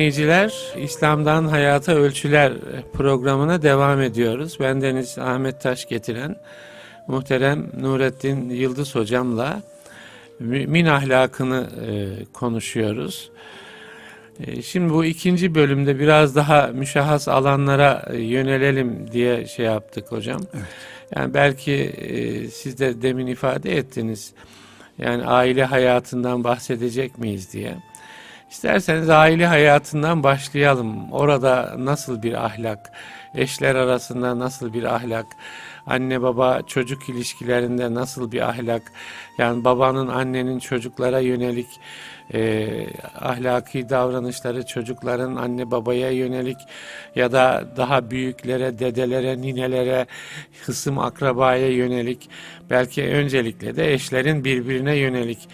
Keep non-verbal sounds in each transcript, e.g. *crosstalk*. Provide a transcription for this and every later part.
Dinleyiciler, İslam'dan Hayata Ölçüler programına devam ediyoruz. Ben Deniz Ahmet Taş getiren muhterem Nurettin Yıldız hocamla mümin ahlakını e, konuşuyoruz. E, şimdi bu ikinci bölümde biraz daha müşahhas alanlara e, yönelelim diye şey yaptık hocam. Evet. Yani belki e, siz de demin ifade ettiniz. Yani aile hayatından bahsedecek miyiz diye. İsterseniz aile hayatından başlayalım. Orada nasıl bir ahlak, eşler arasında nasıl bir ahlak, anne baba çocuk ilişkilerinde nasıl bir ahlak, yani babanın annenin çocuklara yönelik e, ahlaki davranışları, çocukların anne babaya yönelik ya da daha büyüklere, dedelere, ninelere, hısım akrabaya yönelik, belki öncelikle de eşlerin birbirine yönelik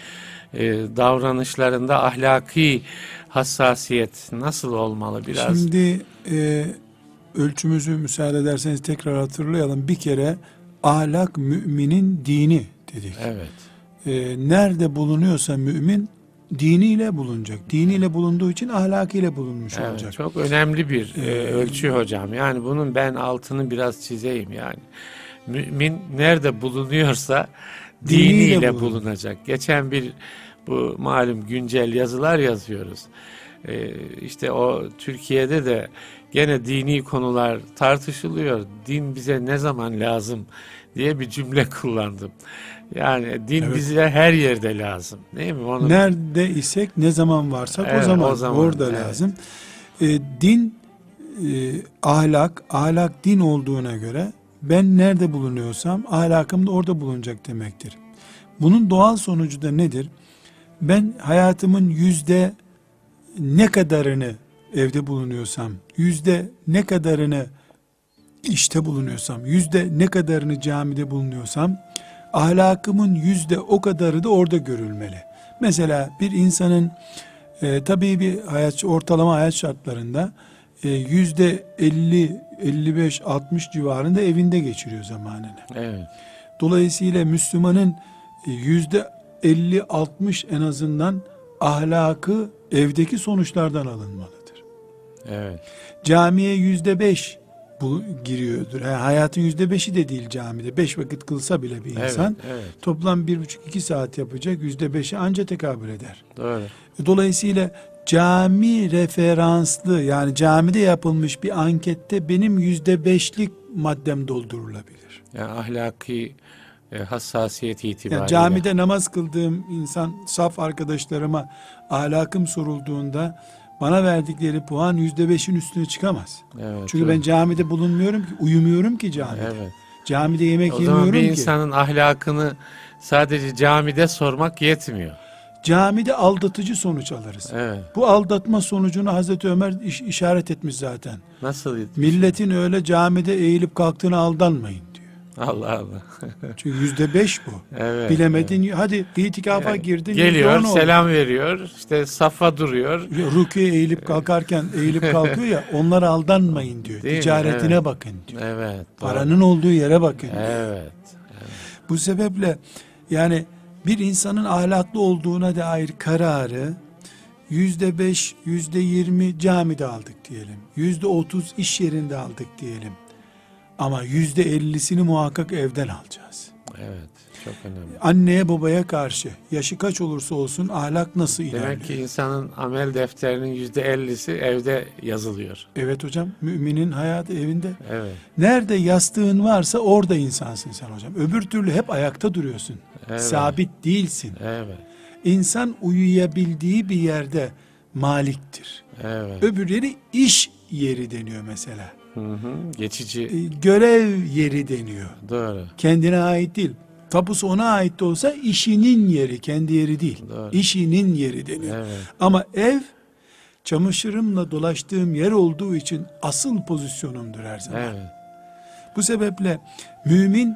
e, davranışlarında ahlaki hassasiyet nasıl olmalı biraz? Şimdi e, ölçümüzü müsaade ederseniz tekrar hatırlayalım. Bir kere ahlak müminin dini dedik. Evet. E, nerede bulunuyorsa mümin diniyle bulunacak. Diniyle bulunduğu için ahlakıyla bulunmuş Evet, olacak. çok önemli bir e, ölçü hocam. Yani bunun ben altını biraz çizeyim yani. Mümin nerede bulunuyorsa Diniyle diniyle bulun- bulunacak. Geçen bir bu malum güncel yazılar yazıyoruz. Ee, işte o Türkiye'de de gene dini konular tartışılıyor. Din bize ne zaman lazım diye bir cümle *laughs* kullandım. Yani din Evet. bize her yerde lazım. Değil mi? Onu Nerede isek ne zaman varsak Evet, o, zaman, o zaman, orada evet. lazım. E, din e, ahlak, ahlak din olduğuna göre ben nerede bulunuyorsam ahlakım da orada bulunacak demektir. Bunun doğal sonucu da nedir? Ben hayatımın yüzde ne kadarını evde bulunuyorsam, yüzde ne kadarını işte bulunuyorsam, yüzde ne kadarını camide bulunuyorsam, ahlakımın yüzde o kadarı da orada görülmeli. Mesela bir insanın e, tabii bir hayat ortalama hayat şartlarında e, yüzde 50, 55, 60 civarında evinde geçiriyor zamanını. evet. Dolayısıyla Müslümanın e, yüzde 50-60 en azından ahlakı evdeki sonuçlardan alınmalıdır. Evet. Camiye yüzde beş bu giriyordur. Yani hayatın yüzde beşi de değil camide. Beş vakit kılsa bile bir insan Evet, evet. toplam bir buçuk iki saat yapacak yüzde beşi anca tekabül eder. Doğru. Dolayısıyla cami referanslı yani camide yapılmış bir ankette benim yüzde beşlik maddem doldurulabilir. Yani ahlaki e, hassasiyet itibariyle. Yani camide namaz kıldığım insan saf arkadaşlarıma ahlakım sorulduğunda bana verdikleri puan yüzde beşin üstüne çıkamaz. Evet, Çünkü doğru. ben camide bulunmuyorum ki, uyumuyorum ki camide. Evet. Camide yemek O zaman yemiyorum bir ki. insanın ahlakını sadece camide sormak yetmiyor. Camide aldatıcı sonuç alırız. Evet. Bu aldatma sonucunu Hazreti Ömer iş- işaret etmiş zaten. Nasıl? Milletin öyle camide eğilip kalktığına aldanmayın. Allah Allah. *laughs* Çünkü yüzde beş bu. Evet. Bilemedin hadi itikafa evet. girdin. Geliyor, oldu. selam veriyor. işte safa duruyor. Rukiye eğilip kalkarken eğilip kalkıyor ya *laughs* onlara aldanmayın diyor. Değil mi? Ticaretine Evet. bakın diyor. Evet. doğru. Paranın olduğu yere bakın. diyor. Evet. Bu sebeple yani bir insanın ahlaklı olduğuna dair kararı yüzde beş, yüzde yirmi camide aldık diyelim. Yüzde otuz iş yerinde aldık diyelim. Ama yüzde ellisini muhakkak evden alacağız. Evet. Çok önemli. Anneye babaya karşı yaşı kaç olursa olsun ahlak nasıl ilerliyor? Demek ki insanın amel defterinin yüzde ellisi evde yazılıyor. Evet hocam müminin hayatı evinde. Evet. Nerede yastığın varsa orada insansın sen hocam. Öbür türlü hep ayakta duruyorsun. Evet. Sabit değilsin. Evet. İnsan uyuyabildiği bir yerde maliktir. Evet. Öbür yeri iş yeri deniyor mesela. Hı hı. Geçici. E, Görev yeri deniyor. Doğru. Kendine ait değil. Tapusu ona ait de olsa işinin yeri, kendi yeri değil. Doğru. İşinin yeri deniyor. Evet. Ama ev çamaşırımla dolaştığım yer olduğu için asıl pozisyonumdur her zaman. Evet. Bu sebeple mümin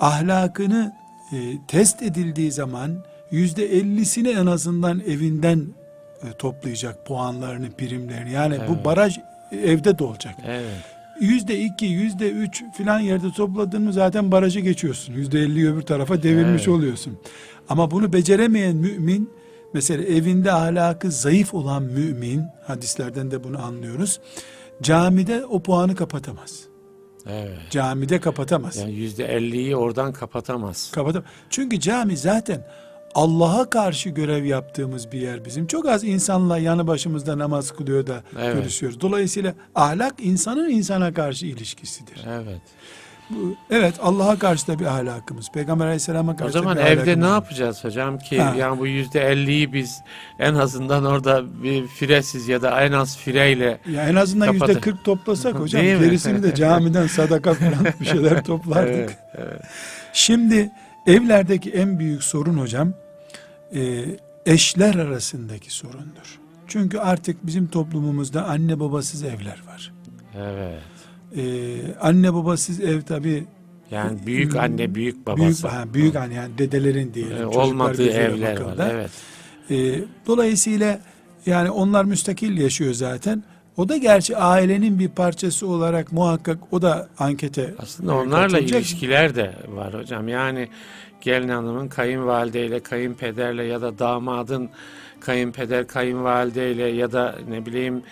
ahlakını e, test edildiği zaman yüzde ellisini en azından evinden e, toplayacak puanlarını, primlerini. Yani bu Evet. baraj evde dolacak. Evet. Yüzde iki, yüzde üç filan yerde topladın mı zaten barajı geçiyorsun. Yüzde elli öbür tarafa devirmiş Evet. oluyorsun. Ama bunu beceremeyen mümin Mesela evinde ahlakı zayıf olan mümin, hadislerden de bunu anlıyoruz. Camide o puanı kapatamaz. Evet. Camide kapatamaz. Yani yüzde elliyi oradan kapatamaz. Kapatamaz. Çünkü cami zaten Allah'a karşı görev yaptığımız bir yer bizim. Çok az insanla yanı başımızda namaz kılıyor da Evet. görüşüyoruz. Dolayısıyla ahlak insanın insana karşı ilişkisidir. Evet. Bu- Evet Allah'a karşı da bir ahlakımız. Peygamber aleyhisselama karşı O zaman da bir evde ahlakımız ne var. yapacağız hocam ki Ha. yani bu yüzde elliyi biz en azından orada bir firesiz ya da en az fireyle Ya en azından yüzde kırk toplasak hocam Değil mi? gerisini de *laughs* camiden sadaka falan bir şeyler toplardık. Evet, evet. Şimdi evlerdeki en büyük sorun hocam e, eşler arasındaki sorundur. Çünkü artık bizim toplumumuzda anne babasız evler var. evet. E, anne babasız ev tabi Yani büyük anne, büyük babası. büyük, ha, büyük anne yani dedelerin diyelim. Ee, olmadığı evler var. bakıldığında. Evet. E, dolayısıyla yani onlar müstakil yaşıyor zaten. O da gerçi ailenin bir parçası olarak muhakkak o da ankete Aslında e, onlarla katılacak. ilişkiler de var hocam. Yani gelin hanımın kayınvalideyle, kayınpederle ya da damadın kayınpeder, kayınvalideyle ya da ne bileyim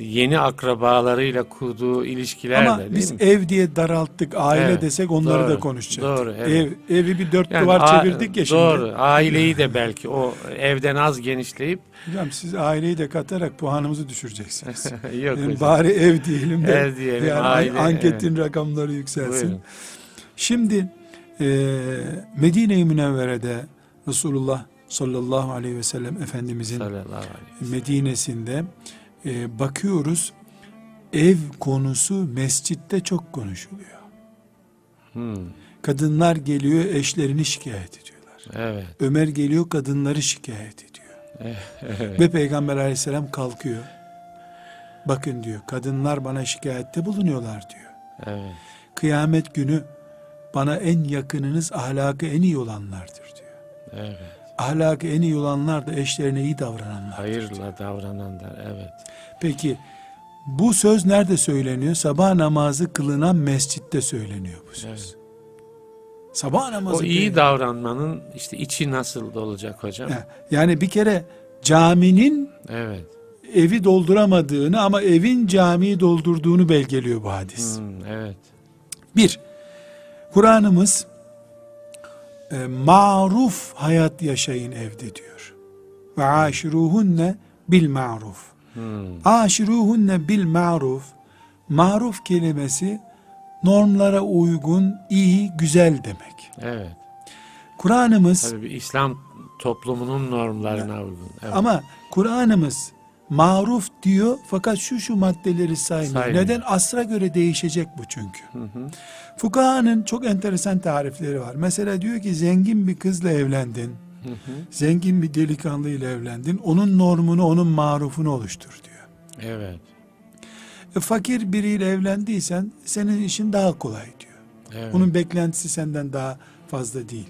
yeni akrabalarıyla kurduğu ilişkiler Ama de değil biz mi? ev diye daralttık aile Evet, desek onları doğru, da konuşacaktık. doğru, evet. Ev, evi bir dört Yani duvar a- çevirdik ya şimdi. Doğru. Aileyi de belki o evden az genişleyip Hocam siz aileyi de katarak puanımızı düşüreceksiniz. *laughs* yok Yani hocam. bari ev diyelim de Ev diyelim, yani aile, anketin rakamları yükselsin. Buyurun. Şimdi e, Medine-i Münevvere'de Resulullah sallallahu aleyhi ve sellem Efendimizin aleyhi. Medine'sinde e, bakıyoruz ev konusu mescitte çok konuşuluyor. Hmm, Kadınlar geliyor eşlerini şikayet ediyorlar. Evet. Ömer geliyor kadınları şikayet ediyor. evet. Ve Peygamber aleyhisselam kalkıyor. Bakın diyor kadınlar bana şikayette bulunuyorlar diyor. Evet. Kıyamet günü bana en yakınınız ahlakı en iyi olanlardır diyor. Evet. Ahlakı en iyi olanlar da eşlerine iyi davrananlar. Hayırla davrananlar. Evet. Peki bu söz nerede söyleniyor? Sabah namazı kılınan mescitte söyleniyor bu söz. Evet. Sabah namazı O iyi kılınan- davranmanın işte içi nasıl olacak hocam? Yani bir kere caminin Evet. evi dolduramadığını ama evin camiyi doldurduğunu belgeliyor bu hadis. Hmm, evet. Bir, Kur'an'ımız e, maruf hayat yaşayın evde diyor. Ve aşiruhunne bil maruf. Hmm, Aşiruhunne bil maruf. Maruf kelimesi normlara uygun, iyi, güzel demek. evet. Kur'an'ımız Tabii bir İslam toplumunun normlarına uygun. Evet. ama Kur'an'ımız maruf diyor fakat şu şu maddeleri saymıyor. Saymıyor. Neden? Asra göre değişecek bu çünkü. Hı hı. Fukahanın çok enteresan tarifleri var. Mesela diyor ki zengin bir kızla evlendin. Hı hı. Zengin bir delikanlı ile evlendin. Onun normunu, onun marufunu oluştur diyor. Evet. E, fakir biriyle evlendiysen senin işin daha kolay diyor. Evet. Onun beklentisi senden daha fazla değil.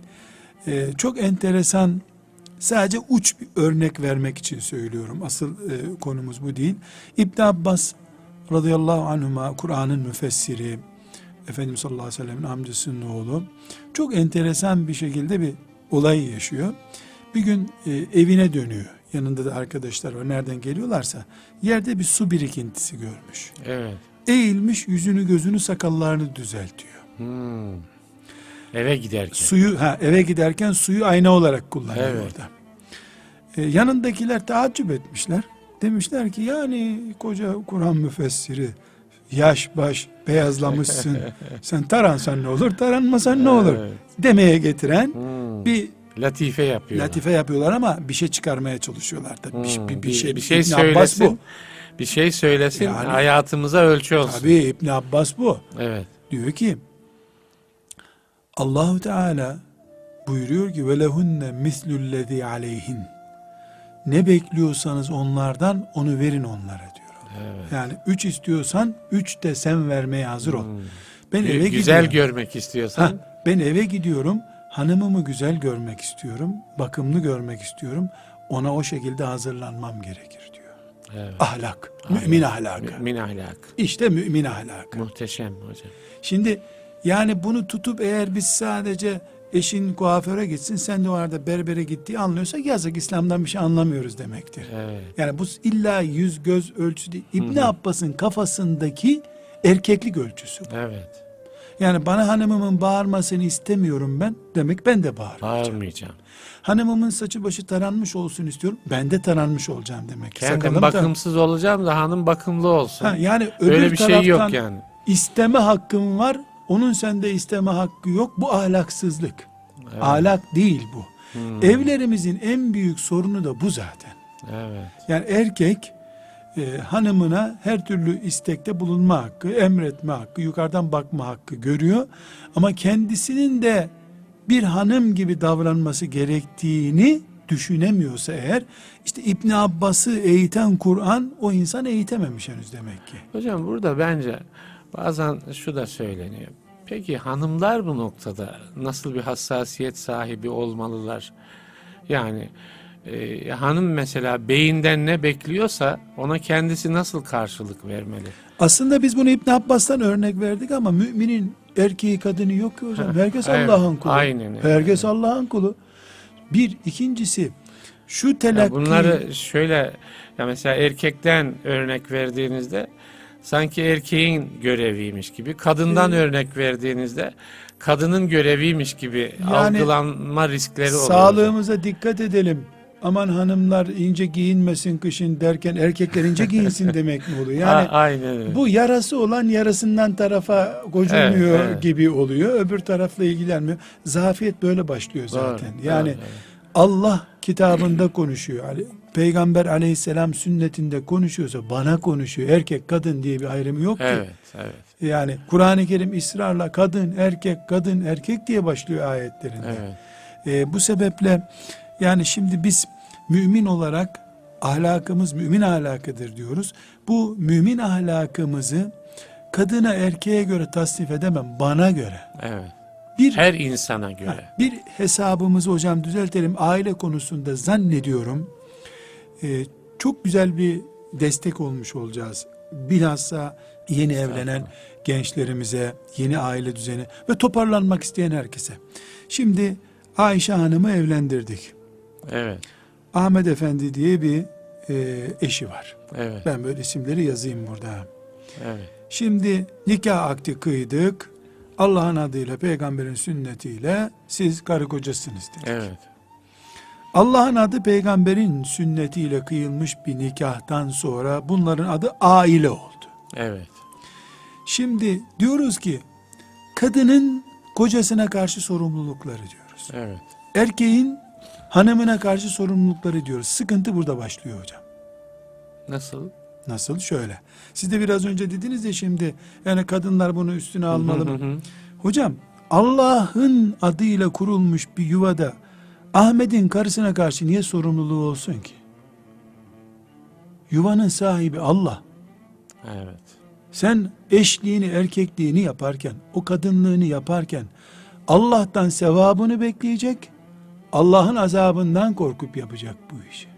E, çok enteresan sadece uç bir örnek vermek için söylüyorum. Asıl e, konumuz bu değil. İbn Abbas radıyallahu anhuma Kur'an'ın müfessiri Efendimiz sallallahu aleyhi ve sellem'in amcasının oğlu çok enteresan bir şekilde bir olay yaşıyor. Bir gün e, evine dönüyor. Yanında da arkadaşlar var. Nereden geliyorlarsa yerde bir su birikintisi görmüş. Evet. Eğilmiş yüzünü gözünü sakallarını düzeltiyor. Hmm. Eve giderken. Suyu ha eve giderken suyu ayna olarak kullanıyor Evet. orada. Ee, yanındakiler taaccüp etmişler. Demişler ki yani koca Kur'an müfessiri yaş baş beyazlamışsın. *laughs* Sen taransan ne olur taranmasan ne olur Evet. demeye getiren Hmm. bir Latife yapıyor. latife yapıyorlar ama bir şey çıkarmaya çalışıyorlar tabii. Bir, Hmm. bir, bir şey, bir şey İbn söylesin. bu. Bir şey söylesin. Yani- hayatımıza ölçü olsun. Tabii İbn Abbas bu. Evet. Diyor ki Allahu Teala buyuruyor ki ve lehunne mislullezî aleyhin ne bekliyorsanız onlardan onu verin onlara diyor. Evet. Yani üç istiyorsan üç de sen vermeye hazır ol. Hmm. Ben eve Güzel gidiyorum. görmek istiyorsan Ha, ben eve gidiyorum. Hanımımı güzel görmek istiyorum. Bakımlı görmek istiyorum. Ona o şekilde hazırlanmam gerekir diyor. evet. Ahlak. Mümin ahlakı. Mümin ahlak. İşte mümin ahlakı. Muhteşem hocam. Şimdi yani bunu tutup eğer biz sadece eşin kuaföre gitsin sen de o arada berbere gittiği anlıyorsa yazık İslam'dan bir şey anlamıyoruz demektir. Evet. Yani bu illa yüz göz ölçüsü değil. İbni Abbas'ın kafasındaki erkeklik ölçüsü bu. Evet. Yani bana hanımımın bağırmasını istemiyorum ben demek ben de bağırmayacağım. Bağırmayacağım. Hanımımın saçı başı taranmış olsun istiyorum. Ben de taranmış olacağım demek. Kendim Sakalım bakımsız olacağım da hanım bakımlı olsun. taran- Ha, yani öbür Öyle bir şey yok yani. isteme hakkım var. Onun sende isteme hakkı yok. Bu ahlaksızlık. Ahlak değil bu. Hmm. Evlerimizin en büyük sorunu da bu zaten. Evet. Yani erkek e, hanımına her türlü istekte bulunma hakkı, emretme hakkı, yukarıdan bakma hakkı görüyor. Ama kendisinin de bir hanım gibi davranması gerektiğini düşünemiyorsa eğer, işte İbn Abbas'ı eğiten Kur'an o insan eğitememiş henüz demek ki. Hocam burada bence bazen şu da söyleniyor. Peki hanımlar bu noktada nasıl bir hassasiyet sahibi olmalılar? Yani e, hanım mesela beyinden ne bekliyorsa ona kendisi nasıl karşılık vermeli? Aslında biz bunu İbn Abbas'tan örnek verdik ama müminin erkeği kadını yok ki hocam. Herkes Allah'ın kulu. aynen. Herkes Allah'ın kulu. Bir, ikincisi şu Ya telakki bunları şöyle ya mesela erkekten örnek verdiğinizde sanki erkeğin göreviymiş gibi, kadından Ee, örnek verdiğinizde kadının göreviymiş gibi Yani algılanma riskleri oluyor. sağlığımıza dikkat edelim. Aman hanımlar ince giyinmesin kışın derken erkekler ince giyinsin *laughs* demek mi oluyor? Yani A- aynen öyle. bu yarası olan yarasından tarafa gocunmuyor Evet, evet. gibi oluyor. Öbür tarafla ilgilenmiyor. Zafiyet böyle başlıyor Doğru, zaten. doğru, yani evet. Allah kitabında konuşuyor. Peygamber aleyhisselam sünnetinde konuşuyorsa bana konuşuyor. Erkek kadın diye bir ayrımı yok ki. Evet, evet, Yani Kur'an-ı Kerim ısrarla kadın, erkek, kadın, erkek diye başlıyor ayetlerinde. evet. Ee, bu sebeple yani şimdi biz mümin olarak ahlakımız mümin ahlakıdır diyoruz. Bu mümin ahlakımızı kadına erkeğe göre tasnif edemem bana göre. evet. Bir Her insana göre. bir hesabımızı hocam düzeltelim aile konusunda zannediyorum e, çok güzel bir destek olmuş olacağız. Bilhassa yeni evlenen gençlerimize, yeni aile düzeni ve toparlanmak isteyen herkese. Şimdi Ayşe Hanım'ı evlendirdik. Evet, Ahmet Efendi diye bir e, eşi var. evet, Ben böyle isimleri yazayım burada. evet. Şimdi nikah akdi kıydık. Allah'ın adıyla, peygamberin sünnetiyle siz karı kocasınız dedik. Evet, Allah'ın adı peygamberin sünnetiyle kıyılmış bir nikahtan sonra bunların adı aile oldu. evet, Şimdi diyoruz ki kadının kocasına karşı sorumlulukları diyoruz. evet. Erkeğin hanımına karşı sorumlulukları diyoruz. Sıkıntı burada başlıyor hocam. Nasıl? Nasıl? Şöyle. Siz de biraz önce dediniz ya şimdi yani kadınlar bunu üstüne almalı mı? Hocam Allah'ın adıyla kurulmuş bir yuvada Ahmet'in karısına karşı niye sorumluluğu olsun ki? Yuvanın sahibi Allah. Evet, Sen eşliğini, erkekliğini yaparken, o kadınlığını yaparken Allah'tan sevabını bekleyecek, Allah'ın azabından korkup yapacak bu işi.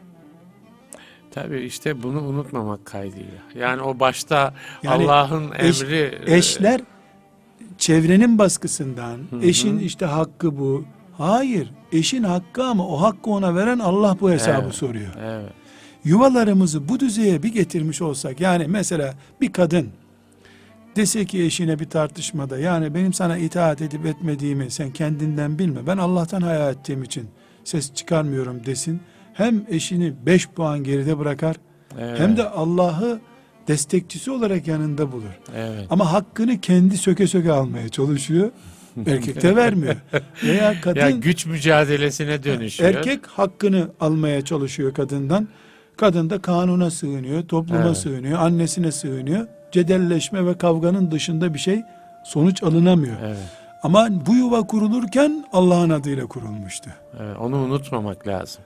tabii işte bunu unutmamak kaydıyla. Yani o başta Yani Allah'ın eş- emri... e, Eşler çevrenin baskısından, Hı hı. eşin işte hakkı bu. Hayır, eşin hakkı ama o hakkı ona veren Allah bu hesabı Evet. soruyor. Evet, Yuvalarımızı bu düzeye bir getirmiş olsak, yani mesela bir kadın dese ki eşine bir tartışmada, yani benim sana itaat edip etmediğimi sen kendinden bilme, ben Allah'tan hayal ettiğim için ses çıkarmıyorum desin. Hem eşini beş puan geride bırakar, evet, hem de Allah'ı destekçisi olarak yanında bulur. evet. Ama hakkını kendi söke söke almaya çalışıyor. *laughs* Erkek de vermiyor. Veya kadın Ya güç mücadelesine dönüşüyor. erkek hakkını almaya çalışıyor kadından. Kadın da kanuna sığınıyor, topluma Evet. sığınıyor, annesine sığınıyor. Cedelleşme ve kavganın dışında bir şey sonuç alınamıyor. Evet, Ama bu yuva kurulurken Allah'ın adıyla kurulmuştu. evet, onu unutmamak lazım.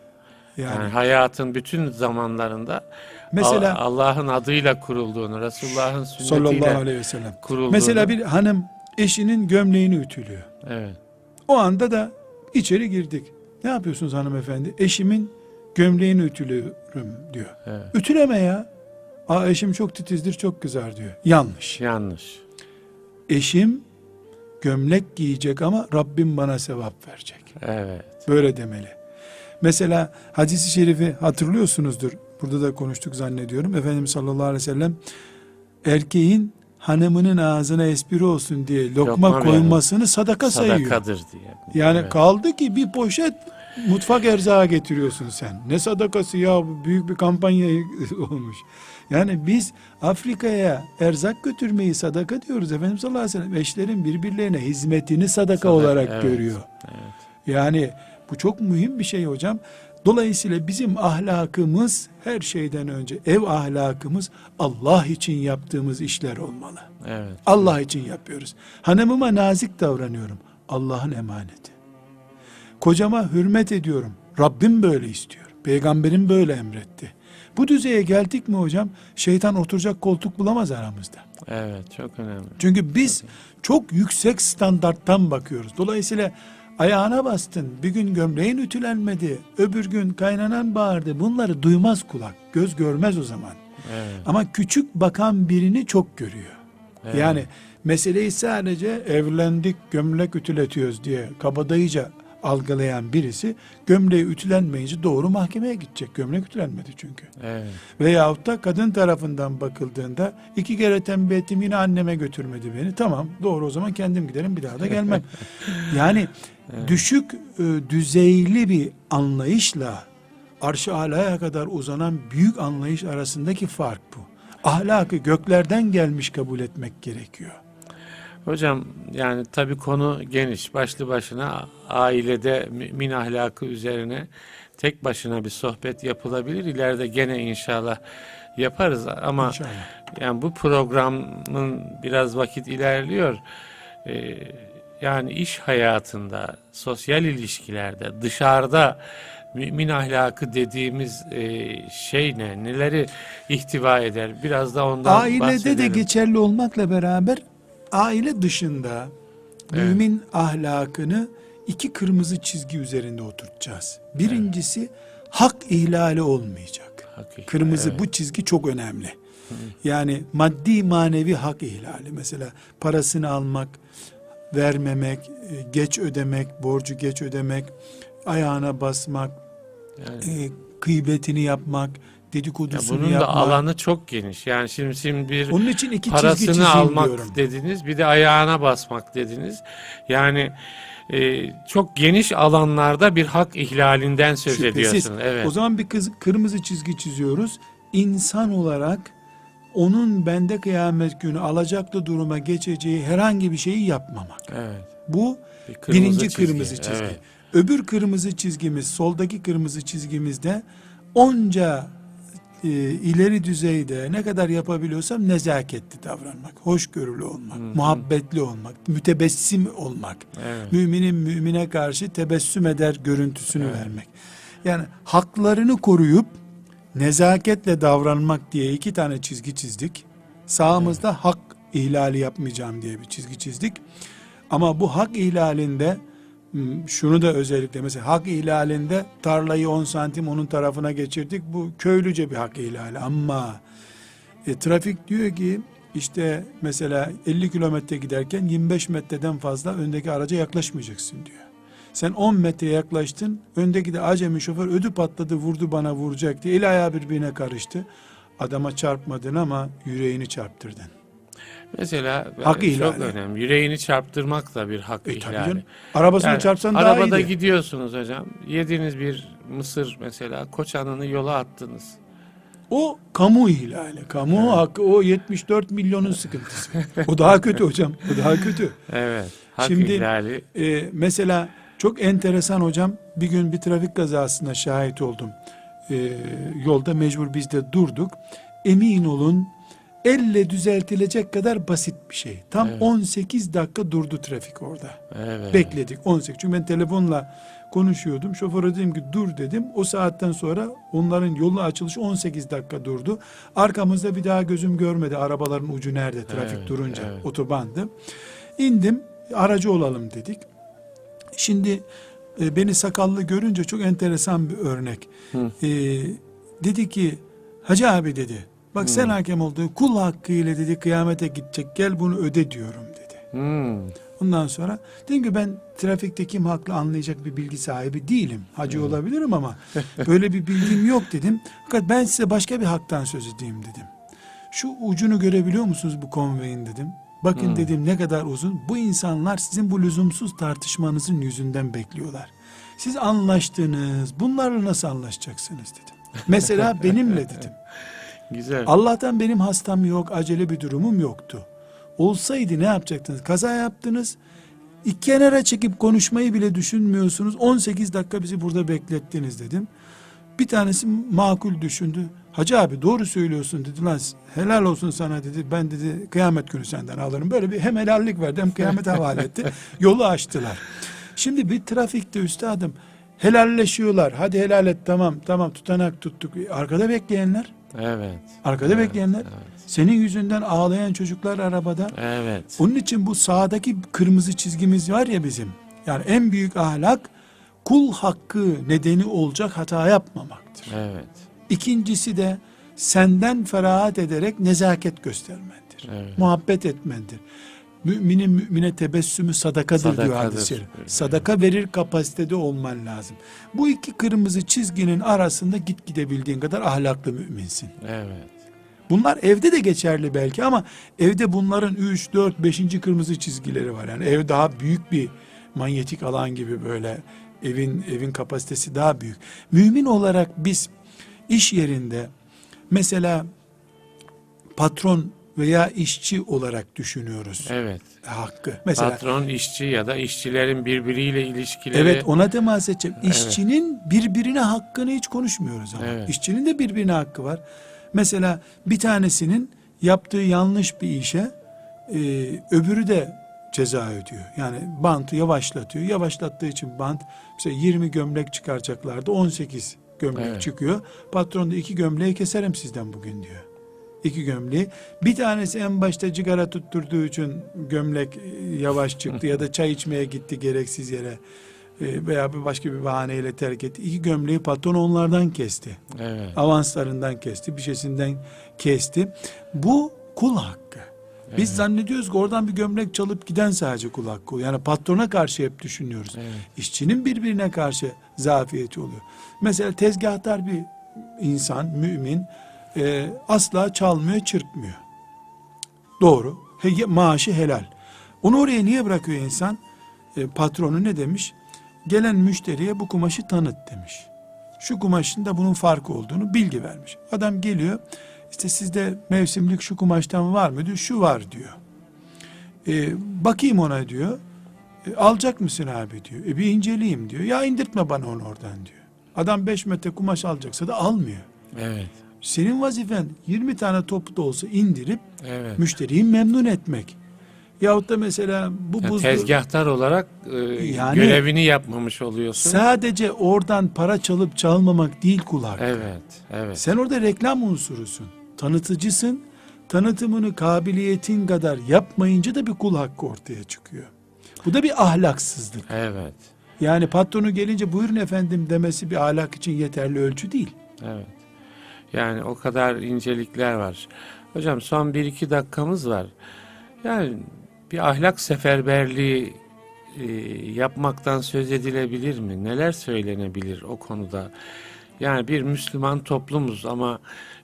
Yani, Yani hayatın bütün zamanlarında mesela Al- Allah'ın adıyla kurulduğunu, Resulullah'ın sallallahu sünnetiyle aleyhi ve sellem. kurulduğunu. Mesela bir hanım eşinin gömleğini ütülüyor. Evet, O anda da içeri girdik. Ne yapıyorsunuz hanımefendi? Eşimin gömleğini ütülüyorum diyor. evet. Ütüleme ya. Aa eşim çok titizdir çok kızar diyor. Yanlış. Yanlış. Eşim gömlek giyecek ama Rabbim bana sevap verecek. Evet. Böyle demeli. Mesela hadisi şerifi hatırlıyorsunuzdur. Burada da konuştuk zannediyorum. Efendimiz sallallahu aleyhi ve sellem erkeğin hanımının ağzına espri olsun diye lokma, Lokma koymasını sadaka sayıyor. Sadakadır diye. Yani Evet. kaldı ki bir poşet mutfak erzağı getiriyorsun sen. Ne sadakası ya bu büyük bir kampanya *laughs* olmuş. Yani biz Afrika'ya erzak götürmeyi sadaka diyoruz. Efendimiz sallallahu aleyhi ve sellem eşlerin birbirlerine hizmetini sadaka, Sadaka, olarak evet. görüyor. Evet. Yani bu çok mühim bir şey hocam. Dolayısıyla bizim ahlakımız her şeyden önce ev ahlakımız Allah için yaptığımız işler olmalı. Evet. Allah için yapıyoruz. Hanımıma nazik davranıyorum. Allah'ın emaneti. Kocama hürmet ediyorum. Rabbim böyle istiyor. Peygamberim böyle emretti. Bu düzeye geldik mi hocam? Şeytan oturacak koltuk bulamaz aramızda. Evet. Çok önemli. Çünkü biz çok yüksek standarttan bakıyoruz. Dolayısıyla ayağına bastın, bir gün gömleğin ütülenmedi, öbür gün kaynanan bağırdı. Bunları duymaz kulak, göz görmez o zaman. Evet. Ama küçük bakan birini çok görüyor. Evet. Yani meseleyi sadece evlendik gömlek ütületiyoruz diye kabadayıca algılayan birisi gömleği ütülenmeyince doğru mahkemeye gidecek. Gömlek ütülenmedi çünkü. Evet. Veyahut da kadın tarafından bakıldığında iki kere tembih ettim yine anneme götürmedi beni. Tamam doğru o zaman kendim giderim bir daha da gelmem. *laughs* yani düşük e, düzeyli bir anlayışla arş-ı alaya kadar uzanan büyük anlayış arasındaki fark bu. Ahlakı göklerden gelmiş kabul etmek gerekiyor. Hocam yani tabii konu geniş. Başlı başına ailede mümin ahlakı üzerine tek başına bir sohbet yapılabilir. İleride gene inşallah yaparız ama İnşallah. yani bu programın biraz vakit ilerliyor. Ee, yani iş hayatında, sosyal ilişkilerde, dışarıda mümin ahlakı dediğimiz e, şey ne? Neleri ihtiva eder? Biraz da ondan Ailede de bahsedelim. geçerli olmakla beraber aile dışında Evet. mümin ahlakını iki kırmızı çizgi üzerinde oturtacağız. Birincisi hak ihlali olmayacak. Hakiki, Kırmızı evet. bu çizgi çok önemli. Yani maddi manevi hak ihlali mesela parasını almak, vermemek, e, geç ödemek, borcu geç ödemek, ayağına basmak, Yani- e, kıybetini yapmak, Ya dedikodusunu bunun da yapmak. alanı çok geniş. Yani şimdi şimdi bir Onun için iki parasını almak diyorum. dediniz, bir de ayağına basmak dediniz. Yani e, çok geniş alanlarda bir hak ihlalinden söz Şüphesiz. ediyorsunuz. Evet. O zaman bir kız, kırmızı çizgi çiziyoruz. İnsan olarak onun bende kıyamet günü alacaklı duruma geçeceği herhangi bir şeyi yapmamak. evet. Bu Bir kırmızı birinci çizgi, kırmızı çizgi. evet. Öbür kırmızı çizgimiz, soldaki kırmızı çizgimizde onca e, ileri düzeyde ne kadar yapabiliyorsam nezaketli davranmak, hoşgörülü olmak, muhabbetli olmak, mütebessim olmak. Evet. Müminin mümine karşı tebessüm eder görüntüsünü vermek. Yani haklarını koruyup nezaketle davranmak diye iki tane çizgi çizdik. Sağımızda hak ihlali yapmayacağım diye bir çizgi çizdik. Ama bu hak ihlalinde şunu da özellikle mesela hak ihlalinde tarlayı 10 santim onun tarafına geçirdik. Bu köylüce bir hak ihlali ama e, trafik diyor ki işte mesela 50 kilometre giderken 25 metreden fazla öndeki araca yaklaşmayacaksın diyor. Sen 10 metre yaklaştın, öndeki de acemi şoför ödü patladı, vurdu bana vuracak diye. El ayağı birbirine karıştı. Adama çarpmadın ama yüreğini çarptırdın. Mesela Hak çok ihlali. önemli. Yüreğini çarptırmak da bir hak E ihlali. canım. Arabasına Yani çarpsan daha arabada iyiydi. gidiyorsunuz hocam. Yediğiniz bir mısır mesela koçanını yola attınız. O kamu ihlali. Kamu hakkı o 74 milyonun sıkıntısı. O daha kötü hocam. O daha kötü. Evet. Hak Şimdi- ihlali. Ee, mesela çok enteresan hocam bir gün bir trafik kazasına şahit oldum. Ee, yolda mecbur biz de durduk. Emin olun elle düzeltilecek kadar basit bir şey. Tam Evet. 18 dakika durdu trafik orada. Evet. Bekledik 18. Çünkü ben telefonla konuşuyordum. Şoföre dedim ki dur dedim. O saatten sonra onların yolu açılışı 18 dakika durdu. Arkamızda bir daha gözüm görmedi. Arabaların ucu nerede trafik Evet, durunca. evet. Otobandı. İndim. Aracı olalım dedik. Şimdi e, beni sakallı görünce çok enteresan bir örnek. Hı. E, dedi ki Hacı abi dedi. Bak sen hakem olduğu kul hakkıyla dedi kıyamete gidecek gel bunu öde diyorum dedi. Hmm. Ondan sonra dedim ki ben trafikte kim haklı anlayacak bir bilgi sahibi değilim. Hacı olabilirim ama *laughs* böyle bir bilgim yok dedim. Fakat ben size başka bir haktan söz edeyim dedim. Şu ucunu görebiliyor musunuz bu konveyin dedim. Bakın Hmm. dedim ne kadar uzun. Bu insanlar sizin bu lüzumsuz tartışmanızın yüzünden bekliyorlar. Siz anlaştınız. Bunlarla nasıl anlaşacaksınız dedim. Mesela *laughs* benimle dedim. Güzel. Allah'tan benim hastam yok, acele bir durumum yoktu. Olsaydı ne yapacaktınız? Kaza yaptınız. İki kenara çekip konuşmayı bile düşünmüyorsunuz. 18 dakika bizi burada beklettiniz dedim. Bir tanesi makul düşündü. Hacı abi doğru söylüyorsun dedi. Lan helal olsun sana dedi. Ben dedi kıyamet günü senden alırım. Böyle bir hem helallik verdi hem kıyamete *laughs* havale etti. Yolu açtılar. Şimdi bir trafikte üstadım helalleşiyorlar. Hadi helal et tamam tamam tutanak tuttuk. Arkada bekleyenler. Evet. Arkada Evet, bekleyenler. Evet. Senin yüzünden ağlayan çocuklar arabada. Evet. Onun için bu sağdaki kırmızı çizgimiz var ya bizim. Yani en büyük ahlak kul hakkı nedeni olacak hata yapmamaktır. Evet. İkincisi de senden ferahat ederek nezaket göstermendir. Evet. Muhabbet etmendir. Müminin mümine tebessümü sadakadır, diyor Sadakadır. hadis-i şerif. Sadaka verir kapasitede olman lazım. Bu iki kırmızı çizginin arasında git gidebildiğin kadar ahlaklı müminsin. Evet. Bunlar evde de geçerli belki ama evde bunların 3, 4, 5. kırmızı çizgileri var. Yani ev daha büyük bir manyetik alan gibi böyle evin evin kapasitesi daha büyük. Mümin olarak biz iş yerinde mesela patron veya işçi olarak düşünüyoruz Evet. hakkı. Mesela Patron, işçi ya da işçilerin birbiriyle ilişkileri. Evet ona temas edeceğim. İşçinin birbirine hakkını hiç konuşmuyoruz ama. Evet. İşçinin de birbirine hakkı var. Mesela bir tanesinin yaptığı yanlış bir işe e, öbürü de ceza ödüyor. Yani bantı yavaşlatıyor. Yavaşlattığı için bant mesela 20 gömlek çıkaracaklardı 18 gömlek Evet. çıkıyor. Patron da iki gömleği keserim sizden bugün diyor. İki gömleği. Bir tanesi en başta cigara tutturduğu için gömlek e, yavaş çıktı ya da *laughs* çay içmeye gitti gereksiz yere e, veya bir başka bir bahaneyle terk etti. İki gömleği patron onlardan kesti. Evet. Avanslarından kesti, bir şeysinden kesti. Bu kul hakkı. Biz zannediyoruz ki oradan bir gömlek çalıp giden sadece kul hakkı. Yani patrona karşı hep düşünüyoruz. Evet. İşçinin birbirine karşı zafiyeti oluyor. Mesela tezgahtar bir insan, mümin e, asla çalmıyor, çırpmıyor. Doğru. He, maaşı helal. Onu oraya niye bırakıyor insan? E, patronu ne demiş? Gelen müşteriye bu kumaşı tanıt demiş. Şu kumaşın da bunun farkı olduğunu bilgi vermiş. Adam geliyor. İşte sizde mevsimlik şu kumaştan var mı diyor. Şu var diyor. E, bakayım ona diyor. E, alacak mısın abi diyor. E bir inceleyeyim diyor. Ya indirtme bana onu oradan diyor. Adam 5 metre kumaş alacaksa da almıyor. Evet. Senin vazifen 20 tane topu da olsa indirip Evet. müşteriyi memnun etmek. Yahut da mesela bu Yani buzlu tezgahtar olarak e, Yani- görevini yapmamış oluyorsun. sadece oradan para çalıp çalmamak değil kul hakkı. Evet. Evet. Sen orada reklam unsurusun. Tanıtıcısın. Tanıtımını kabiliyetin kadar yapmayınca da bir kul hakkı ortaya çıkıyor. Bu da bir ahlaksızlık. Evet. Yani patronu gelince buyurun efendim demesi bir ahlak için yeterli ölçü değil. Evet. Yani o kadar incelikler var. Hocam son bir iki dakikamız var. Yani bir ahlak seferberliği e, yapmaktan söz edilebilir mi? Neler söylenebilir o konuda? Yani bir Müslüman toplumuz ama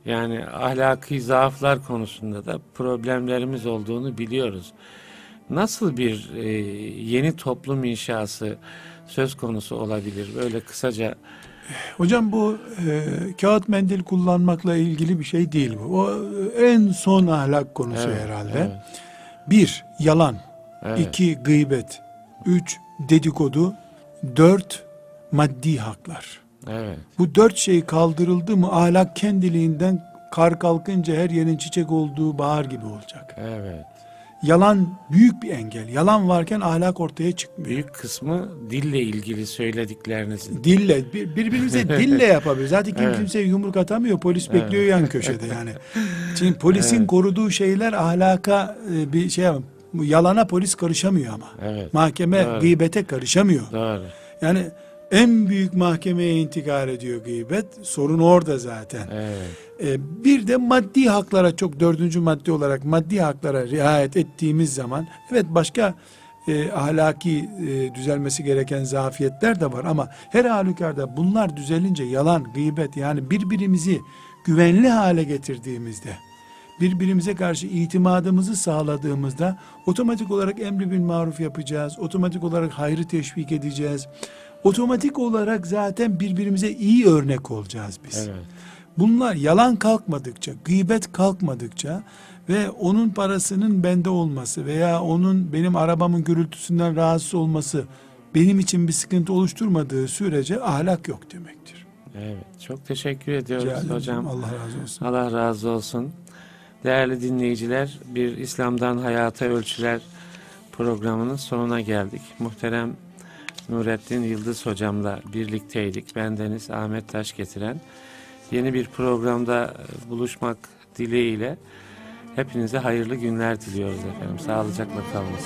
yani ahlaki zaaflar konusunda da problemlerimiz olduğunu biliyoruz. Nasıl bir e, yeni toplum inşası söz konusu olabilir? Böyle kısaca Hocam bu e, kağıt mendil kullanmakla ilgili bir şey değil bu. O e, en son ahlak konusu Evet, herhalde. evet. Bir, yalan. Evet. iki gıybet. Üç, dedikodu. Dört, maddi haklar. Evet. Bu dört şey kaldırıldı mı ahlak kendiliğinden kar kalkınca her yerin çiçek olduğu bahar gibi olacak. Evet. Yalan büyük bir engel. Yalan varken ahlak ortaya çıkmıyor. Büyük kısmı dille ilgili söylediklerinizin. Dille, bir- birbirimize dille *laughs* yapabilir. Zaten kim Evet. kimseye yumruk atamıyor. Polis bekliyor yan köşede yani. Şimdi polisin koruduğu şeyler ahlaka e, bir şey yalana polis karışamıyor ama. Evet. Mahkeme Doğru. gıybete karışamıyor. Doğru. Yani En büyük mahkemeye intikal ediyor gıybet. Sorun orada zaten. Evet. Ee, bir de maddi haklara çok dördüncü madde olarak maddi haklara riayet ettiğimiz zaman evet başka e, ahlaki e, düzelmesi gereken zafiyetler de var ama her halükarda bunlar düzelince yalan, gıybet yani birbirimizi güvenli hale getirdiğimizde birbirimize karşı itimadımızı sağladığımızda otomatik olarak emri bil maruf yapacağız. Otomatik olarak hayrı teşvik edeceğiz. Otomatik olarak zaten birbirimize iyi örnek olacağız biz. Evet. Bunlar yalan kalkmadıkça, gıybet kalkmadıkça ve onun parasının bende olması veya onun benim arabamın gürültüsünden rahatsız olması benim için bir sıkıntı oluşturmadığı sürece ahlak yok demektir. Evet. Çok teşekkür ediyoruz Rica hocam. Allah razı olsun. Allah razı olsun. Değerli dinleyiciler, bir İslam'dan Hayata Ölçüler programının sonuna geldik. Muhterem Nurettin Yıldız hocamla birlikteydik. Bendeniz Ahmet Taş getiren yeni bir programda e, buluşmak dileğiyle hepinize hayırlı günler diliyoruz efendim. Sağlıcakla kalınız.